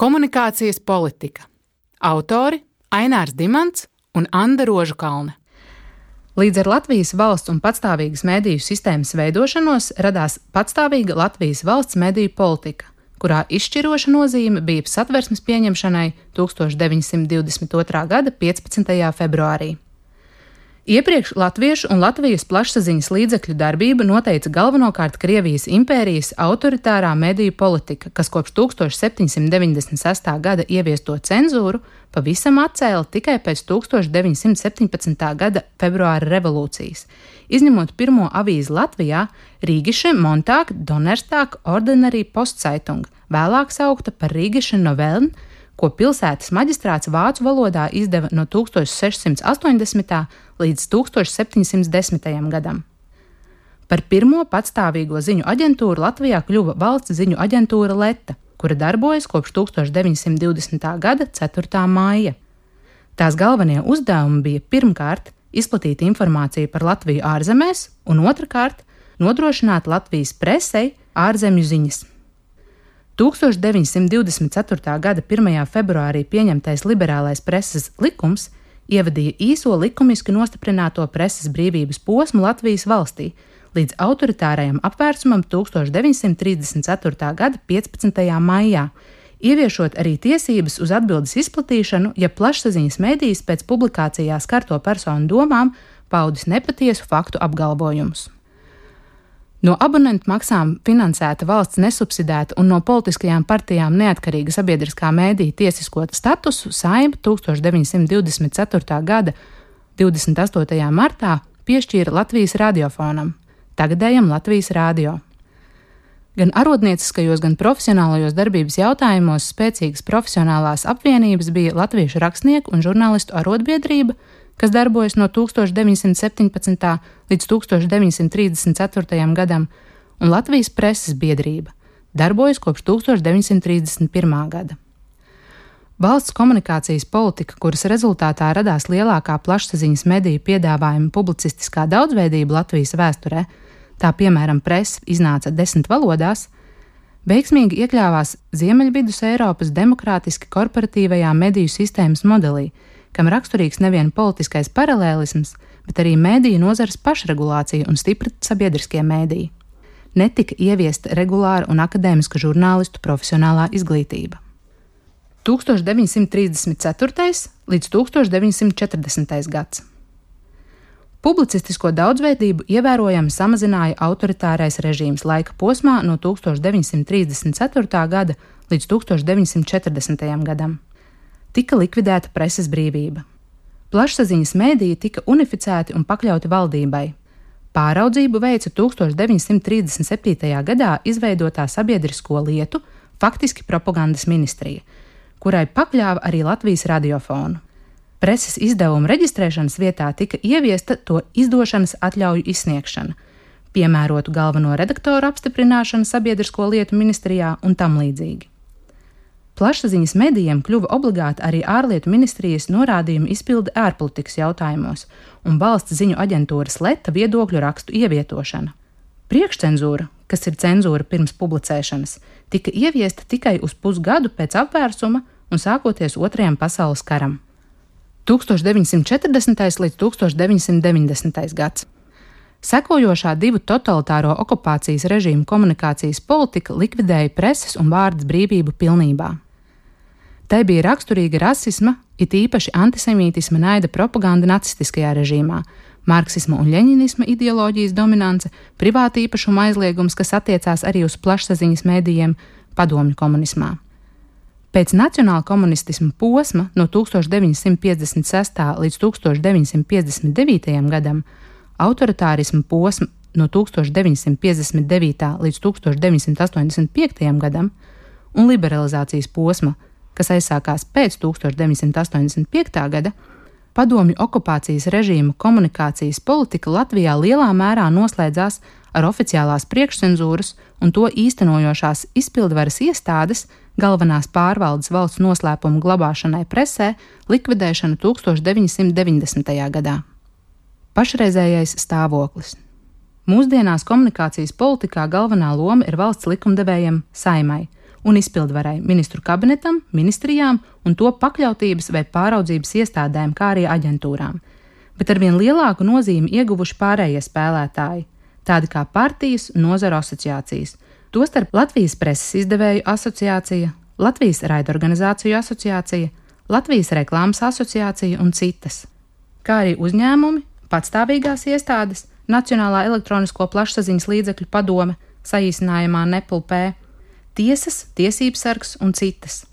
Komunikācijas politika. Autori Ainārs Dimants un Anna Rožu Kalne. Līdz ar Latvijas valsts un patstāvīgas mediju sistēmas veidošanos radās patstāvīga Latvijas valsts mediju politika, kurā izšķiroša nozīme bija satversmes pieņemšanai 1922. gada 15. februārī. Iepriekš latviešu un Latvijas plašsaziņas līdzekļu darbību noteica galvenokārt Krievijas impērijas autoritārā mediju politika, kas kopš 1796. gada ieviesto cenzūru pavisam atcēla tikai pēc 1917. gada februāra revolūcijas, izņemot pirmo avīzi Latvijā Rīgiše Montāka Donnerstāk Ordinary Postzeitung, vēlāk saukta par Rīgiše Noveln, ko pilsētas maģistrāts vācu valodā izdeva no 1680. līdz 1710. gadam. Par pirmo patstāvīgo ziņu aģentūru Latvijā kļuva valsts ziņu aģentūra Leta, kura darbojas kopš 1920. gada 4. māja. Tās galvenie uzdevumi bija pirmkārt izplatīt informāciju par Latviju ārzemēs, un otrkārt nodrošināt Latvijas presei ārzemju ziņas. 1924. gada 1. februārī pieņemtais liberālais preses likums ievadīja īso likumiski nostiprināto preses brīvības posmu Latvijas valstī līdz autoritārajam apvērsumam 1934. gada 15. maijā, ieviešot arī tiesības uz atbildes izplatīšanu, ja plašsaziņas mēdījis pēc publikācijā skarto personu domām paudis nepatiesu faktu apgalvojumus. No abonentu maksām finansēta valsts nesubsidēta un no politiskajām partijām neatkarīga sabiedriskā mēdīja tiesisko statusu Saima 1924. gada 28. martā piešķīra Latvijas radiofonam, tagadējam Latvijas radio. Gan arotnieciskajos, gan profesionālajos darbības jautājumos spēcīgas profesionālās apvienības bija Latviešu rakstnieku un žurnālistu arotbiedrība, kas darbojas no 1917. līdz 1934. gadam, un Latvijas preses biedrība darbojas kopš 1931. gada. Valsts komunikācijas politika, kuras rezultātā radās lielākā plašsaziņas mediju piedāvājuma publicistiskā daudzveidība Latvijas vēsturē, tā piemēram presa iznāca desmit valodās, veiksmīgi iekļāvās Ziemeļvidus Eiropas demokrātiski korporatīvajā mediju sistēmas modelī, kam raksturīgs nevien politiskais paralēlisms, bet arī mēdīju nozares pašregulācija un stipra sabiedriskie mēdīji. Netika ieviesta regulāra un akadēmiska žurnālistu profesionālā izglītība. 1934. līdz 1940. gads. Publicistisko daudzveidību ievērojami samazināja autoritārais režīms laika posmā no 1934. gada līdz 1940. gadam tika likvidēta preses brīvība. Plašsaziņas mēdīji tika unificēti un pakļauti valdībai. Pāraudzību veica 1937. gadā izveidotā sabiedrisko lietu, faktiski propagandas ministrija, kurai pakļāva arī Latvijas radiofonu. Preses izdevuma reģistrēšanas vietā tika ieviesta to izdošanas atļauju izsniegšana, piemērotu galveno redaktoru apstiprināšanu sabiedrisko lietu ministrijā un tam līdzīgi. Plašsaziņas medijiem kļuva obligāti arī ārlietu ministrijas norādījumu izpilde ārpolitikas jautājumos un valsts ziņu aģentūras leta viedokļu rakstu ievietošana. Priekšcenzūra, kas ir cenzūra pirms publicēšanas, tika ieviesta tikai uz pusgadu pēc apvērsuma un sākoties Otrajam pasaules karam. 1940. līdz 1990. gads. Sekojošā divu totalitāro okupācijas režīmu komunikācijas politika likvidēja preses un vārdas brīvību pilnībā. Tai bija raksturīga rasisma, it īpaši antisemītisma naida propaganda nacistiskajā režīmā, marksisma un leņinisma ideoloģijas dominance, privāta īpašuma aizliegums, kas attiecās arī uz plašsaziņas mēdījiem, padomju komunismā. Pēc nacionāla komunistisma posma no 1956. līdz 1959. gadam, autoritārisma posma no 1959. līdz 1985. gadam un liberalizācijas posma kas aizsākās pēc 1985. gada, padomju okupācijas režīma komunikācijas politika Latvijā lielā mērā noslēdzās ar oficiālās priekšcensūras un to īstenojošās izpildvaras iestādes galvenās pārvaldes valsts noslēpumu glabāšanai presē likvidēšanu 1990. gadā. Pašreizējais stāvoklis. Mūsdienās komunikācijas politikā galvenā loma ir valsts likumdevējiem saimai un izpildvarai, ministru kabinetam, ministrijām un to pakļautības vai pāraudzības iestādēm, kā arī aģentūrām. Bet ar vien lielāku nozīmi ieguvuši pārējie spēlētāji, tādi kā partijas un nozaru asociācijas, tostarp Latvijas preses izdevēju asociācija, Latvijas raidorganizāciju asociācija, Latvijas reklāmas asociācija un citas, kā arī uzņēmumi, patstāvīgās iestādes, Nacionālā elektronisko plašsaziņas līdzekļu padome, saīsinājumā NEPLP, tiesas, tiesības sargs un citas,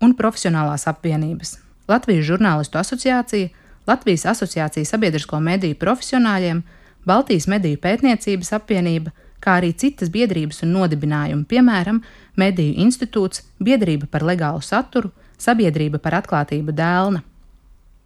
un profesionālās apvienības - Latvijas žurnālistu asociācija, Latvijas asociācija sabiedrisko mediju profesionāļiem, Baltijas mediju pētniecības apvienība, kā arī citas biedrības un nodibinājumi, piemēram, Mediju institūts, Biedrība par legālu saturu, Sabiedrība par atklātību dēlna.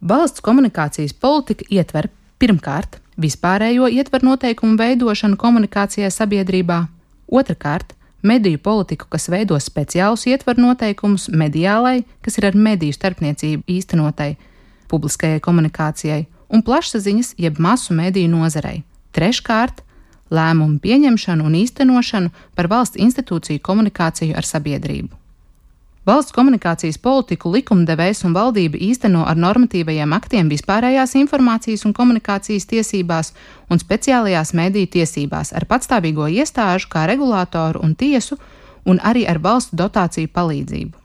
Valsts komunikācijas politika ietver pirmkārt vispārējo ietveru noteikumu veidošanu komunikācijai sabiedrībā, otrkārt mediju politiku, kas veido speciālus ietveru noteikumus mediālai, kas ir ar mediju starpniecību īstenotai, publiskajai komunikācijai un plašsaziņas jeb masu mediju nozarei. Treškārt, lēmumu pieņemšanu un īstenošanu par valsts institūciju komunikāciju ar sabiedrību. Valsts komunikācijas politiku likumdevējs un valdība īsteno ar normatīvajiem aktiem vispārējās informācijas un komunikācijas tiesībās un speciālajās mediju tiesībās ar patstāvīgo iestāžu kā regulātoru un tiesu un arī ar valstu dotāciju palīdzību.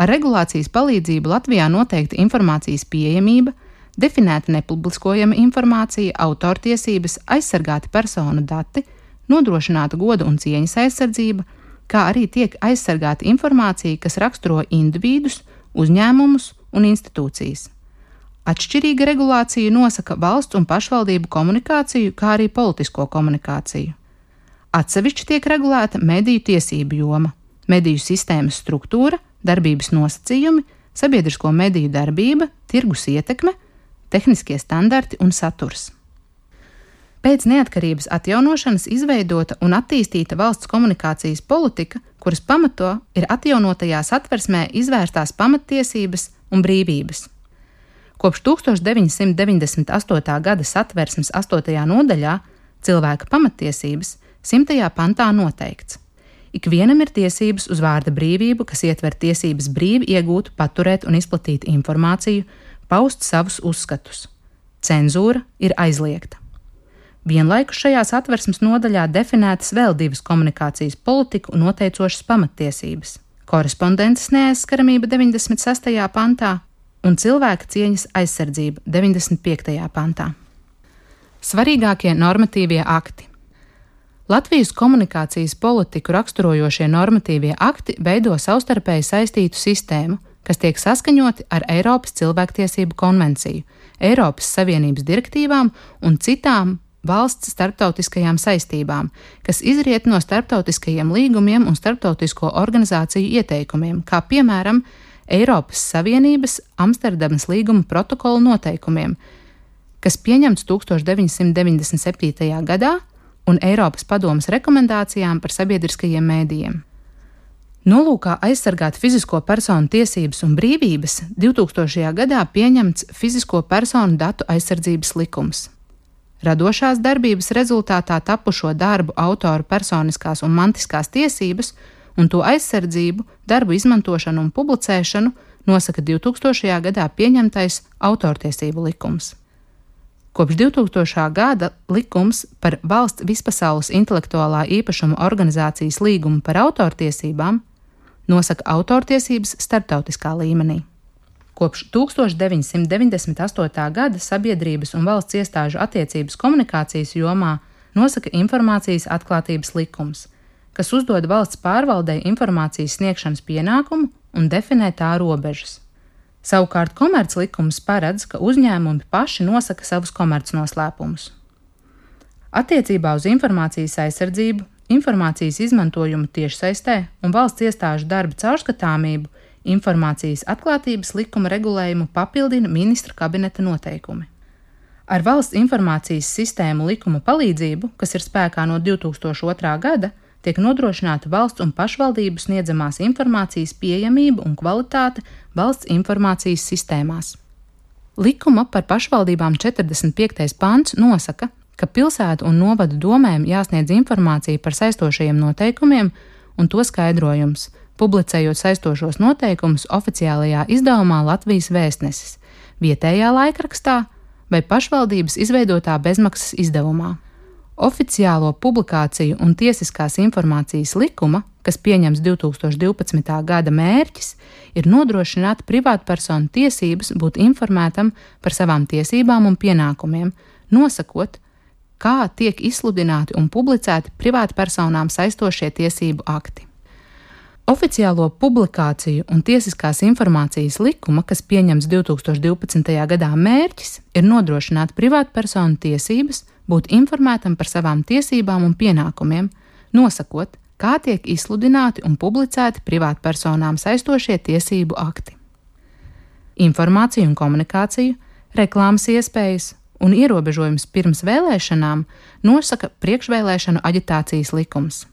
Ar regulācijas palīdzību Latvijā noteikta informācijas pieejamība, definēta nepubliskojama informācija, autortiesības, aizsargāti personu dati, nodrošināta goda un cieņas aizsardzība, kā arī tiek aizsargāta informācija, kas raksturo individus, uzņēmumus un institūcijas. Atšķirīga regulācija nosaka valsts un pašvaldību komunikāciju, kā arī politisko komunikāciju. Atsevišķi tiek regulēta mediju tiesību joma, mediju sistēmas struktūra, darbības nosacījumi, sabiedrisko mediju darbība, tirgus ietekme, tehniskie standarti un saturs. Pēc neatkarības atjaunošanas izveidota un attīstīta valsts komunikācijas politika, kuras pamato ir atjaunotajā satversmē izvērstās pamatiesības un brīvības. Kopš 1998. gada satversmes 8. nodaļā cilvēka pamatiesības 100. pantā noteikts. Ikvienam ir tiesības uz vārda brīvību, kas ietver tiesības brīvi iegūt, paturēt un izplatīt informāciju, paust savus uzskatus. Cenzūra ir aizliegta. Vienlaikus šajās atversmes nodaļā definētas vēl divas komunikācijas politiku noteicošas pamattiesības - korespondences neaizskaramība 96. pantā un cilvēka cieņas aizsardzība 95. pantā. Svarīgākie normatīvie akti. Latvijas komunikācijas politiku raksturojošie normatīvie akti veido savstarpēji saistītu sistēmu, kas tiek saskaņoti ar Eiropas cilvēktiesību konvenciju, Eiropas Savienības direktīvām un citām valsts starptautiskajām saistībām, kas izriet no starptautiskajiem līgumiem un starptautisko organizāciju ieteikumiem, kā piemēram Eiropas Savienības Amsterdamas līguma protokola noteikumiem, kas pieņemts 1997. gadā, un Eiropas padomas rekomendācijām par sabiedriskajiem mēdījiem. Nolūkā aizsargāt fizisko personu tiesības un brīvības 2000. gadā pieņemts Fizisko personu datu aizsardzības likums. Radošās darbības rezultātā tapušo darbu autoru personiskās un mantiskās tiesības un to aizsardzību, darbu izmantošanu un publicēšanu nosaka 2000. gadā pieņemtais autortiesību likums. Kopš 2000. gada likums par valsts vispasaules intelektuālā īpašuma organizācijas līgumu par autortiesībām nosaka autortiesības starptautiskā līmenī. Kopš 1998. gada sabiedrības un valsts iestāžu attiecības komunikācijas jomā nosaka informācijas atklātības likums, kas uzdod valsts pārvaldei informācijas sniegšanas pienākumu un definē tā robežas. Savukārt komerclikums paredz, ka uzņēmumi paši nosaka savus komercnoslēpumus. Attiecībā uz informācijas aizsardzību, informācijas izmantojumu tiešsaistē un valsts iestāžu darba caurskatāmību Informācijas atklātības likuma regulējumu papildina ministra kabineta noteikumi. Ar valsts informācijas sistēmu likuma palīdzību, kas ir spēkā no 2002. gada, tiek nodrošināta valsts un pašvaldību sniedzamās informācijas pieejamība un kvalitāte valsts informācijas sistēmās. Likuma par pašvaldībām 45. pants nosaka, ka pilsētu un novadu domēm jāsniedz informācija par saistošajiem noteikumiem un to skaidrojums, publicējot saistošos noteikumus oficiālajā izdevumā Latvijas vēstnesis, vietējā laikrakstā vai pašvaldības izveidotā bezmaksas izdevumā. Oficiālo publikāciju un tiesiskās informācijas likuma, kas pieņems 2012. gada mērķis, ir nodrošināt privātpersonu tiesības būt informētam par savām tiesībām un pienākumiem, nosakot, kā tiek izsludināti un publicēti privātpersonām saistošie tiesību akti. Oficiālo publikāciju un tiesiskās informācijas likuma, kas pieņems 2012. gadā, mērķis ir nodrošināt privātpersonu tiesības būt informētam par savām tiesībām un pienākumiem, nosakot, kā tiek izsludināti un publicēti privātpersonām saistošie tiesību akti. Informāciju un komunikāciju, reklāmas iespējas un ierobežojums pirms vēlēšanām nosaka priekšvēlēšanu aģitācijas likums.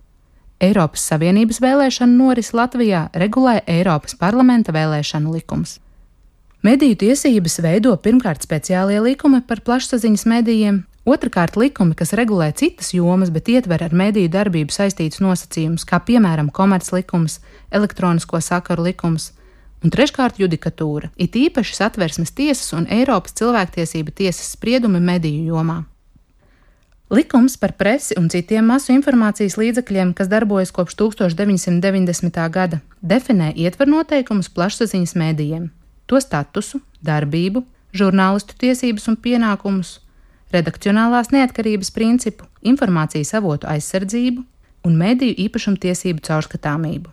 Eiropas Savienības vēlēšanu norisi Latvijā regulē Eiropas parlamenta vēlēšanu likums. Mediju tiesības veido pirmkārt speciālie likumi par plašsaziņas medijiem, otrkārt likumi, kas regulē citas jomas, bet ietver ar mediju darbību saistītus nosacījumus, kā piemēram komerclikums, elektronisko sakaru likums, un treškārt judikatūra, it īpaši satversmes tiesas un Eiropas cilvēktiesība tiesas spriedumi mediju jomā. Likums par presi un citiem masu informācijas līdzekļiem, kas darbojas kopš 1990. gada, definē ietver noteikumus plašsaziņas mēdījiem, to statusu, darbību, žurnālistu tiesības un pienākumus, redakcionālās neatkarības principu, informācijas avotu aizsardzību un mediju īpašumtiesību caurskatāmību.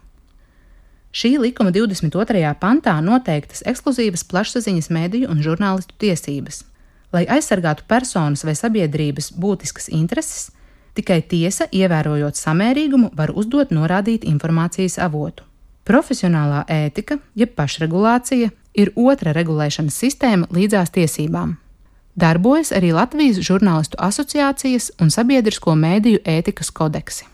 Šī likuma 22. pantā noteiktas ekskluzīvas plašsaziņas mediju un žurnālistu tiesības. Lai aizsargātu personas vai sabiedrības būtiskas intereses, tikai tiesa, ievērojot samērīgumu, var uzdot norādīt informācijas avotu. Profesionālā ētika, jeb pašregulācija, ir otra regulēšanas sistēma līdzās tiesībām. Darbojas arī Latvijas žurnālistu asociācijas un sabiedrisko mēdīju ētikas kodeksi.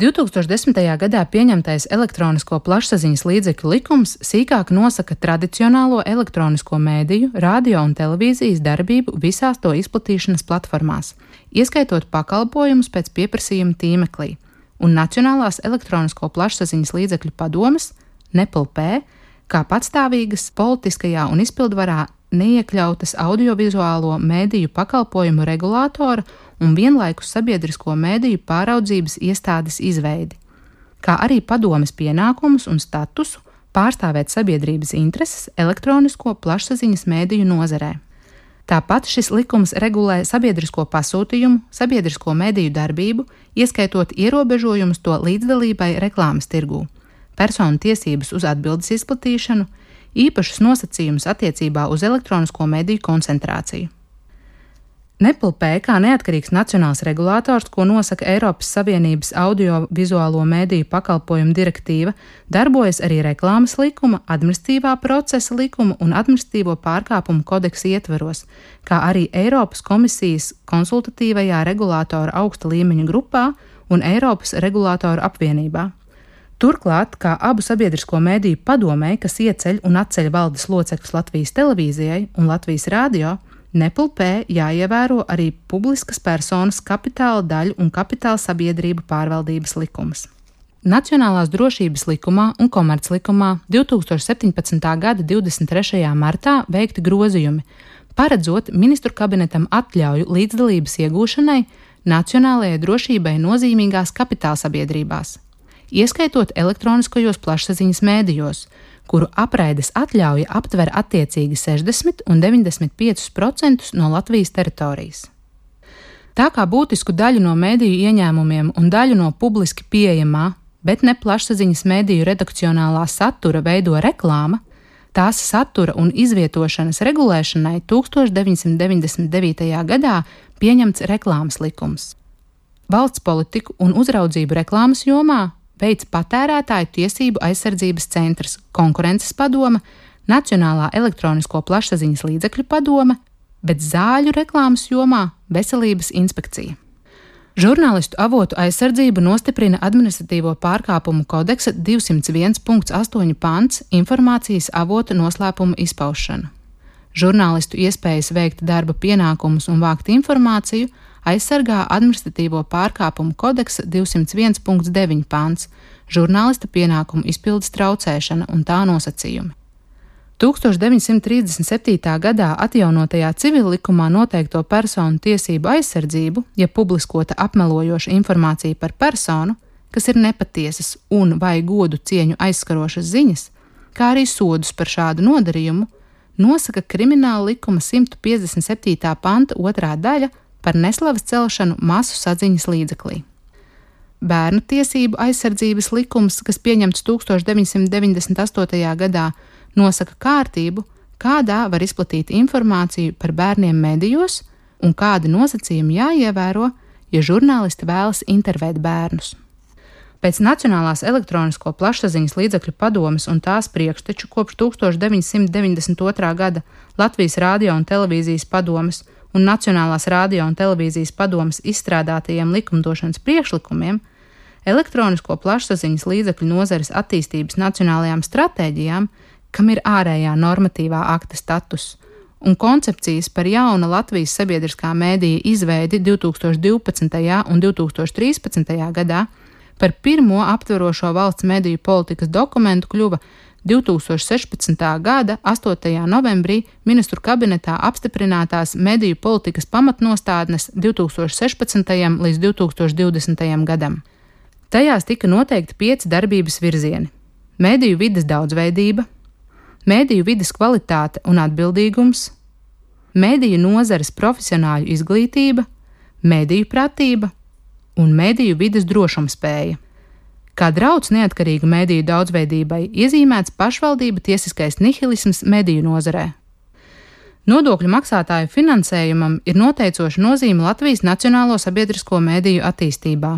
2010. gadā pieņemtais elektronisko plašsaziņas līdzekļu likums sīkāk nosaka tradicionālo elektronisko mēdīju, radio un televīzijas darbību visās to izplatīšanas platformās, ieskaitot pakalpojumus pēc pieprasījuma tīmeklī, un Nacionālās elektronisko plašsaziņas līdzekļu padomes, NEPLP, kā patstāvīgas politiskajā un izpildvarā neiekļautas audiovizuālo mēdīju pakalpojumu regulātora un vienlaikus sabiedrisko mēdīju pāraudzības iestādes izveidi, kā arī padomes pienākumus un statusu pārstāvēt sabiedrības intereses elektronisko plašsaziņas mēdīju nozarē. Tāpat šis likums regulē sabiedrisko pasūtījumu, sabiedrisko mediju darbību, ieskaitot ierobežojumus to līdzdalībai reklāmas tirgū, personu tiesības uz atbildes izplatīšanu, īpašus nosacījumus attiecībā uz elektronisko mediju koncentrāciju. NEPLP kā neatkarīgs nacionāls regulators, ko nosaka Eiropas Savienības audio-vizuālo mēdīju pakalpojumu direktīva, darbojas arī reklāmas likuma, administratīvā procesa likuma un administratīvo pārkāpumu kodeksa ietveros, kā arī Eiropas komisijas konsultatīvajā regulātora augsta līmeņa grupā un Eiropas regulātoru apvienībā. Turklāt, kā abu sabiedrisko mēdīju padomēji, kas ieceļ un atceļ valdes locekļus Latvijas televīzijai un Latvijas rādio, nepulpē jāievēro arī publiskas personas kapitāla daļu un kapitāla sabiedrību pārvaldības likums. Nacionālās drošības likumā un komerclikumā 2017. gada 23. martā veikti grozījumi, paredzot ministru kabinetam atļauju līdzdalības iegūšanai nacionālajai drošībai nozīmīgās kapitāla sabiedrībās ieskaitot elektroniskajos plašsaziņas mēdījos, kuru apraides atļauja aptver attiecīgi 60 un 95% no Latvijas teritorijas. Tā kā būtisku daļu no mēdīju ieņēmumiem un daļu no publiski pieejamā, bet ne plašsaziņas mēdīju redakcionālā satura veido reklāma, tās satura un izvietošanas regulēšanai 1999. gadā pieņemts reklāmas likums. Valsts politiku un uzraudzību reklāmas jomā veids Patērētāju tiesību aizsardzības centrs, konkurences padome, Nacionālā elektronisko plašsaziņas līdzekļu padome, bet zāļu reklāmas jomā Veselības inspekcija. Žurnālistu avotu aizsardzību nostiprina administratīvo pārkāpumu kodeksa 201.8 pants - informācijas avota noslēpuma izpaušana. Žurnālistu iespējas veikt darba pienākumus un vākt informāciju aizsargā administratīvo pārkāpumu kodeksa 201.9 pāns žurnālista pienākumu izpildes traucēšana un tā nosacījumi. 1937. gadā atjaunotajā civillikumā noteikto personu tiesību aizsardzību, ja publiskota apmelojoša informācija par personu, kas ir nepatiesas un vai godu cieņu aizskarošas ziņas, kā arī sodus par šādu nodarījumu, nosaka krimināla likuma 157. panta otrā daļa par neslavas celšanu masu saziņas līdzeklī. Bērnu tiesību aizsardzības likums, kas pieņemts 1998. gadā, nosaka kārtību, kādā var izplatīt informāciju par bērniem medijos un kādi nosacījumi jāievēro, ja žurnālisti vēlas intervēt bērnus. Pēc Nacionālās elektronisko plašsaziņas līdzekļu padomes un tās priekšteču kopš 1992. gada Latvijas radio un televīzijas padomes un Nacionālās radio un televīzijas padomes izstrādātajiem likumdošanas priekšlikumiem, elektronisko plašsaziņas līdzekļu nozares attīstības nacionālajām stratēģijām, kam ir ārējā normatīvā akta status, un koncepcijas par jauna Latvijas sabiedriskā mēdīja izveidi 2012. un 2013. gadā Par pirmo aptverošo valsts mediju politikas dokumentu kļuva 2016. gada 8. novembrī ministru kabinetā apstiprinātās mediju politikas pamatnostādnes 2016. līdz 2020. gadam. Tajās tika noteikti pieci darbības virzieni - mediju vidas daudzveidība, mediju vidas kvalitāte un atbildīgums, mediju nozares profesionāļu izglītība, mediju pratība un mediju vidas drošumspēja. Kā drauds neatkarīga mediju daudzveidībai iezīmēts pašvaldība tiesiskais nihilisms mediju nozarē. Nodokļu maksātāju finansējumam ir noteicoša nozīme Latvijas nacionālo sabiedrisko mediju attīstībā.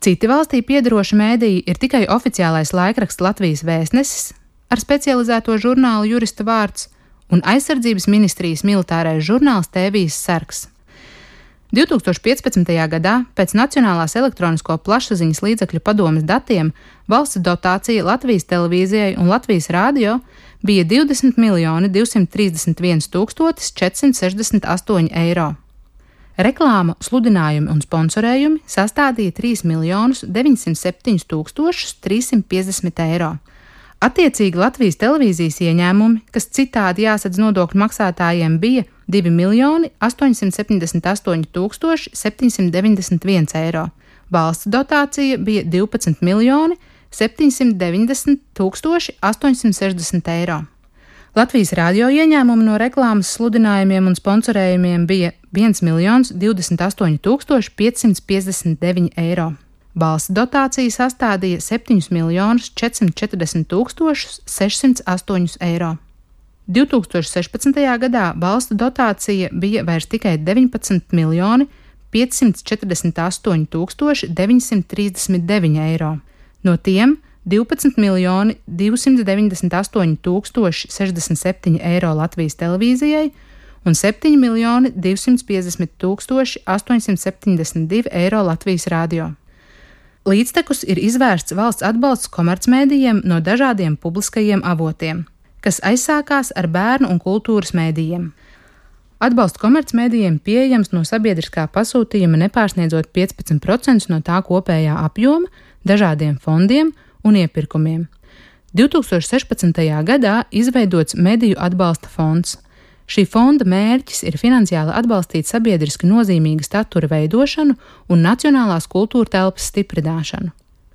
Citi valstī piedaroši mēdīji ir tikai oficiālais laikraksts Latvijas vēstnesis ar specializēto žurnālu jurista vārds un aizsardzības ministrijas militārais žurnāls Tēvijas sargs. 2015. gadā pēc Nacionālās elektronisko plašsaziņas līdzekļu padomes datiem valsts dotācija Latvijas televīzijai un Latvijas rādio bija 20 231 468 eiro. Reklāma, sludinājumi un sponsorējumi sastādīja 3 907 350 eiro. Attiecīgi Latvijas televīzijas ieņēmumi, kas citādi jāsadz nodokļu maksātājiem, bija 2 miljoni 878 791 eiro. Valsts dotācija bija 12 miljoni 790 860 eiro. Latvijas radio ieņēmumi no reklāmas, sludinājumiem un sponsorējumiem bija 1 miljons 28 559 eiro. Valsts dotācija sastādīja 7 miljonus 440 608 eiro. 2016. gadā valsts dotācija bija vairs tikai 19 miljoni 548 939 eiro. No tiem 12 miljoni 298 067 eiro Latvijas televīzijai un 7 miljoni 250 872 eiro Latvijas radio. Līdztekus ir izvērsts valsts atbalsts komercmedijiem no dažādiem publiskajiem avotiem, kas aizsākās ar bērnu un kultūras mēdījiem. Atbalsts komercmedijiem pieejams no sabiedriskā pasūtījuma nepārsniedzot 15% no tā kopējā apjoma, dažādiem fondiem un iepirkumiem. 2016. gadā izveidots Mediju atbalsta fonds, Šī fonda mērķis ir finansiāli atbalstīt sabiedriski nozīmīga statura veidošanu un nacionālās kultūra telpas stiprināšanu.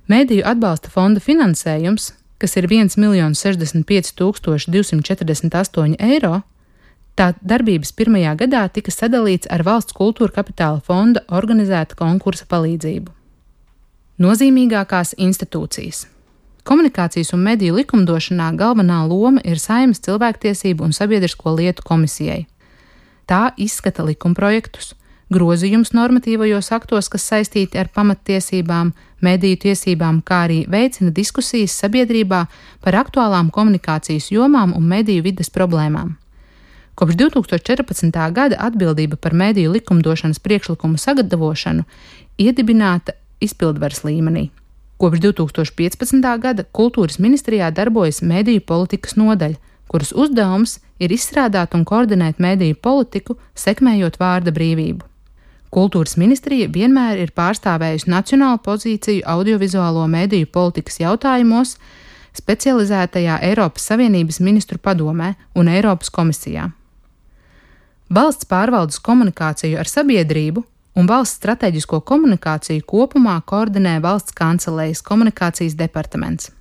Mēdīju atbalsta fonda finansējums, kas ir 1 65 248 eiro, tā darbības pirmajā gadā tika sadalīts ar valsts kultūra kapitāla fonda organizēta konkursa palīdzību. Nozīmīgākās institūcijas Komunikācijas un mediju likumdošanā galvenā loma ir Saimas cilvēktiesību un sabiedrisko lietu komisijai. Tā izskata likumprojektus, grozījumus normatīvajos aktos, kas saistīti ar pamattiesībām, mediju tiesībām, kā arī veicina diskusijas sabiedrībā par aktuālām komunikācijas jomām un mediju vides problēmām. Kopš 2014. gada atbildība par mediju likumdošanas priekšlikumu sagatavošanu iedibināta izpildvaras līmenī. Kopš 2015. gada kultūras ministrijā darbojas mediju politikas nodaļa, kuras uzdevums ir izstrādāt un koordinēt mediju politiku, sekmējot vārda brīvību. Kultūras ministrija vienmēr ir pārstāvējusi nacionālu pozīciju audiovizuālo mediju politikas jautājumos, specializētajā Eiropas Savienības ministru padomē un Eiropas komisijā. Valsts pārvaldes komunikāciju ar sabiedrību un valsts strateģisko komunikāciju kopumā koordinē valsts kancelējas komunikācijas departaments.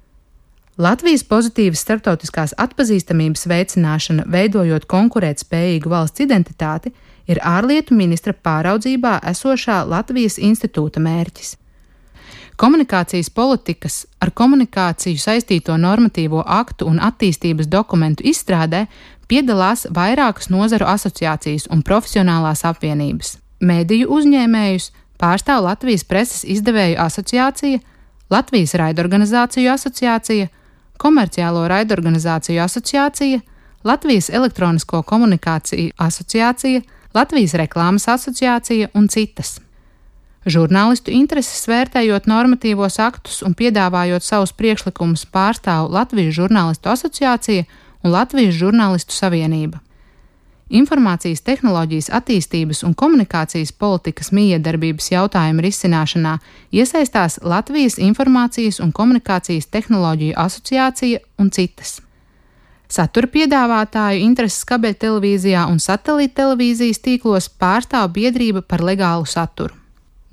Latvijas pozitīvas starptautiskās atpazīstamības veicināšana, veidojot konkurētspējīgu valsts identitāti, ir ārlietu ministra pāraudzībā esošā Latvijas institūta mērķis. Komunikācijas politikas ar komunikāciju saistīto normatīvo aktu un attīstības dokumentu izstrādē piedalās vairākas nozaru asociācijas un profesionālās apvienības. Mēdīju uzņēmējus pārstāv Latvijas preses izdevēju asociācija, Latvijas raidorganizāciju asociācija, Komerciālo raidorganizāciju asociācija, Latvijas elektronisko komunikāciju asociācija, Latvijas reklāmas asociācija un citas. Žurnālistu intereses vērtējot normatīvos aktus un piedāvājot savus priekšlikumus pārstāv Latvijas žurnālistu asociācija un Latvijas žurnālistu savienība. Informācijas tehnoloģijas attīstības un komunikācijas politikas miedarbības jautājumu risināšanā iesaistās Latvijas Informācijas un komunikācijas tehnoloģiju asociācija un citas. Satura piedāvātāju intereses kabeļtelevīzijā un satelīta televīzijas tīklos pārstāv biedrība par legālu saturu.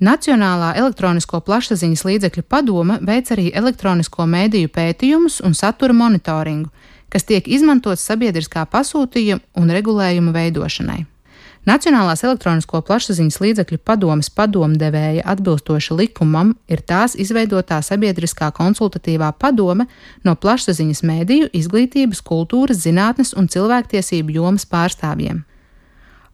Nacionālā elektronisko plašsaziņas līdzekļu padome veic arī elektronisko mēdīju pētījumus un satura monitoringu, kas tiek izmantots sabiedriskā pasūtījuma un regulējuma veidošanai. Nacionālās elektronisko plašsaziņas līdzekļu padomes padomdevēja atbilstoši likumam ir tās izveidotā sabiedriskā konsultatīvā padome no plašsaziņas mēdīju, izglītības, kultūras, zinātnes un cilvēktiesību jomas pārstāvjiem.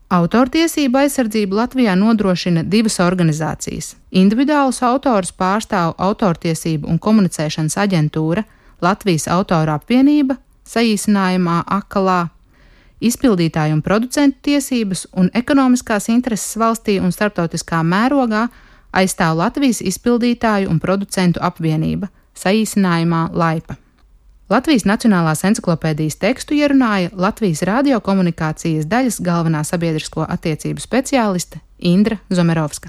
Autortiesību aizsardzību Latvijā nodrošina divas organizācijas. Individuālus autorus pārstāv Autortiesību un komunicēšanas aģentūra Latvijas Autoru apvienība, saīsinājumā AKLā izpildītāju un producentu tiesības un ekonomiskās intereses valstī un starptautiskā mērogā aizstāv Latvijas izpildītāju un producentu apvienība, saīsinājumā Laipa. Latvijas Nacionālās encyklopēdijas tekstu ierunāja Latvijas radiokomunikācijas daļas galvenā sabiedrisko attiecību speciāliste Indra Zomerovska.